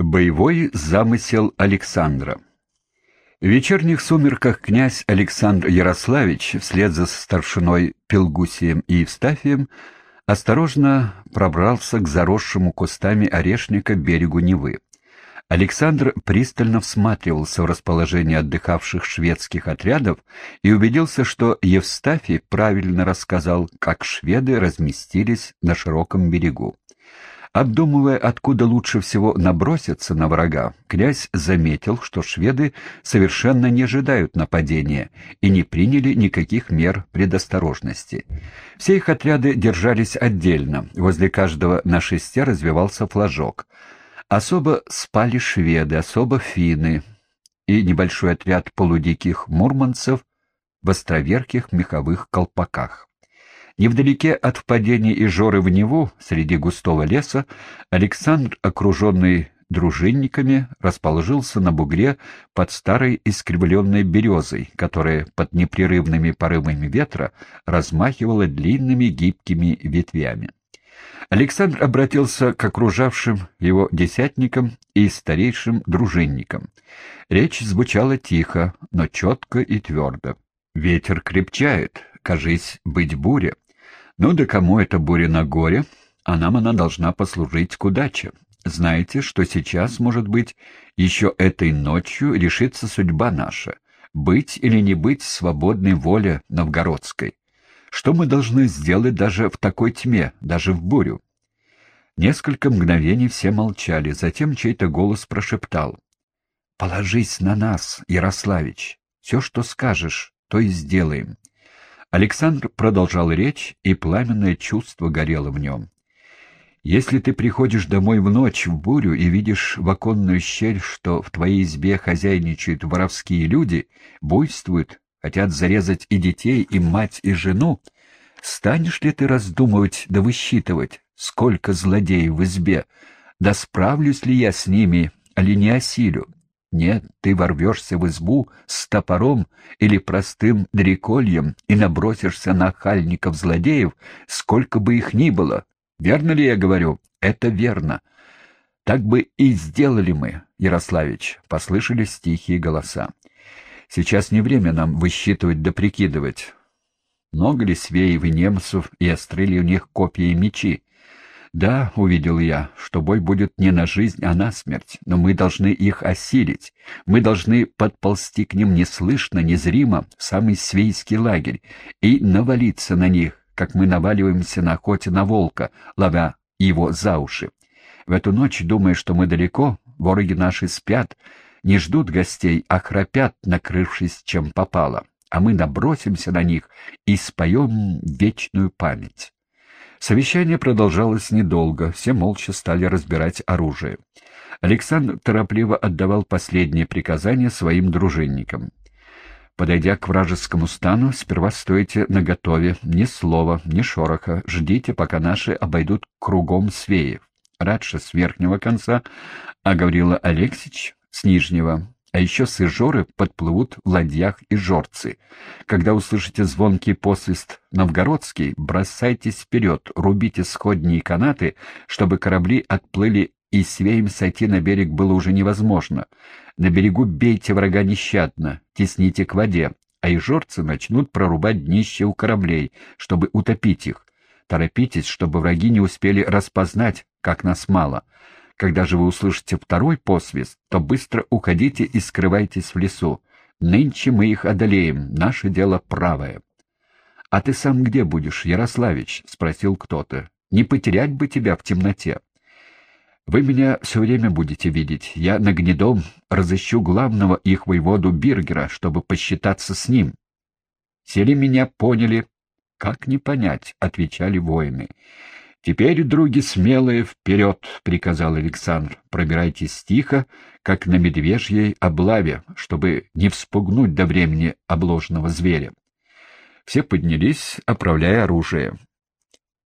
Боевой замысел Александра В вечерних сумерках князь Александр Ярославич вслед за старшиной Пелгусием и Евстафием осторожно пробрался к заросшему кустами орешника берегу Невы. Александр пристально всматривался в расположение отдыхавших шведских отрядов и убедился, что Евстафий правильно рассказал, как шведы разместились на широком берегу. Обдумывая, откуда лучше всего наброситься на врага, князь заметил, что шведы совершенно не ожидают нападения и не приняли никаких мер предосторожности. Все их отряды держались отдельно, возле каждого на шесте развивался флажок. Особо спали шведы, особо финны и небольшой отряд полудиких мурманцев в островерхих меховых колпаках. Невдалеке от впадения Ижоры в Неву, среди густого леса, Александр, окруженный дружинниками, расположился на бугре под старой искривленной березой, которая под непрерывными порывами ветра размахивала длинными гибкими ветвями. Александр обратился к окружавшим его десятникам и старейшим дружинникам. Речь звучала тихо, но четко и твердо. «Ветер крепчает, кажись, быть буря. Ну да кому эта буря на горе, а нам она должна послужить к удаче. Знаете, что сейчас, может быть, еще этой ночью решится судьба наша, быть или не быть свободной воле новгородской. Что мы должны сделать даже в такой тьме, даже в бурю? Несколько мгновений все молчали, затем чей-то голос прошептал. — Положись на нас, Ярославич. Все, что скажешь, то и сделаем. Александр продолжал речь, и пламенное чувство горело в нем. «Если ты приходишь домой в ночь, в бурю, и видишь в оконную щель, что в твоей избе хозяйничают воровские люди, буйствуют, хотят зарезать и детей, и мать, и жену, станешь ли ты раздумывать да высчитывать, сколько злодеев в избе, да справлюсь ли я с ними, али не осилю?» Нет, ты ворвешься в избу с топором или простым дрекольем и набросишься на хальников-злодеев, сколько бы их ни было. Верно ли я говорю? Это верно. Так бы и сделали мы, Ярославич, — послышались тихие голоса. Сейчас не время нам высчитывать да прикидывать. Много ли свеев и немцев, и остры ли у них копья и мечи? Да, увидел я, что бой будет не на жизнь, а на смерть, но мы должны их осилить. Мы должны подползти к ним неслышно, незримо, в самый свейский лагерь и навалиться на них, как мы наваливаемся на охоте на волка, ловя его за уши. В эту ночь, думая, что мы далеко, вороги наши спят, не ждут гостей, а храпят, накрывшись чем попало, а мы набросимся на них и споем вечную память. Совещание продолжалось недолго, все молча стали разбирать оружие. Александр торопливо отдавал последние приказания своим дружинникам. Подойдя к вражескому стану, сперва стойте наготове, ни слова, ни шороха, ждите, пока наши обойдут кругом свеев. Радше с верхнего конца, а Гаврила Алексич с нижнего. А еще с Ижоры подплывут в ладьях и жорцы. Когда услышите звонкий посвист новгородский, бросайтесь вперед, рубите сходние канаты, чтобы корабли отплыли и свеем сойти на берег было уже невозможно. На берегу бейте врага нещадно, тесните к воде, а и жорцы начнут прорубать днище у кораблей, чтобы утопить их. Торопитесь, чтобы враги не успели распознать, как нас мало. Когда же вы услышите второй посвист, то быстро уходите и скрывайтесь в лесу. Нынче мы их одолеем, наше дело правое. — А ты сам где будешь, Ярославич? — спросил кто-то. — Не потерять бы тебя в темноте. — Вы меня все время будете видеть. Я на гнедом разыщу главного их воеводу Биргера, чтобы посчитаться с ним. — Все ли меня поняли? — Как не понять? — отвечали воины. «Теперь, други смелые, вперед!» — приказал Александр. «Пробирайтесь тихо, как на медвежьей облаве, чтобы не вспугнуть до времени обложенного зверя». Все поднялись, оправляя оружие.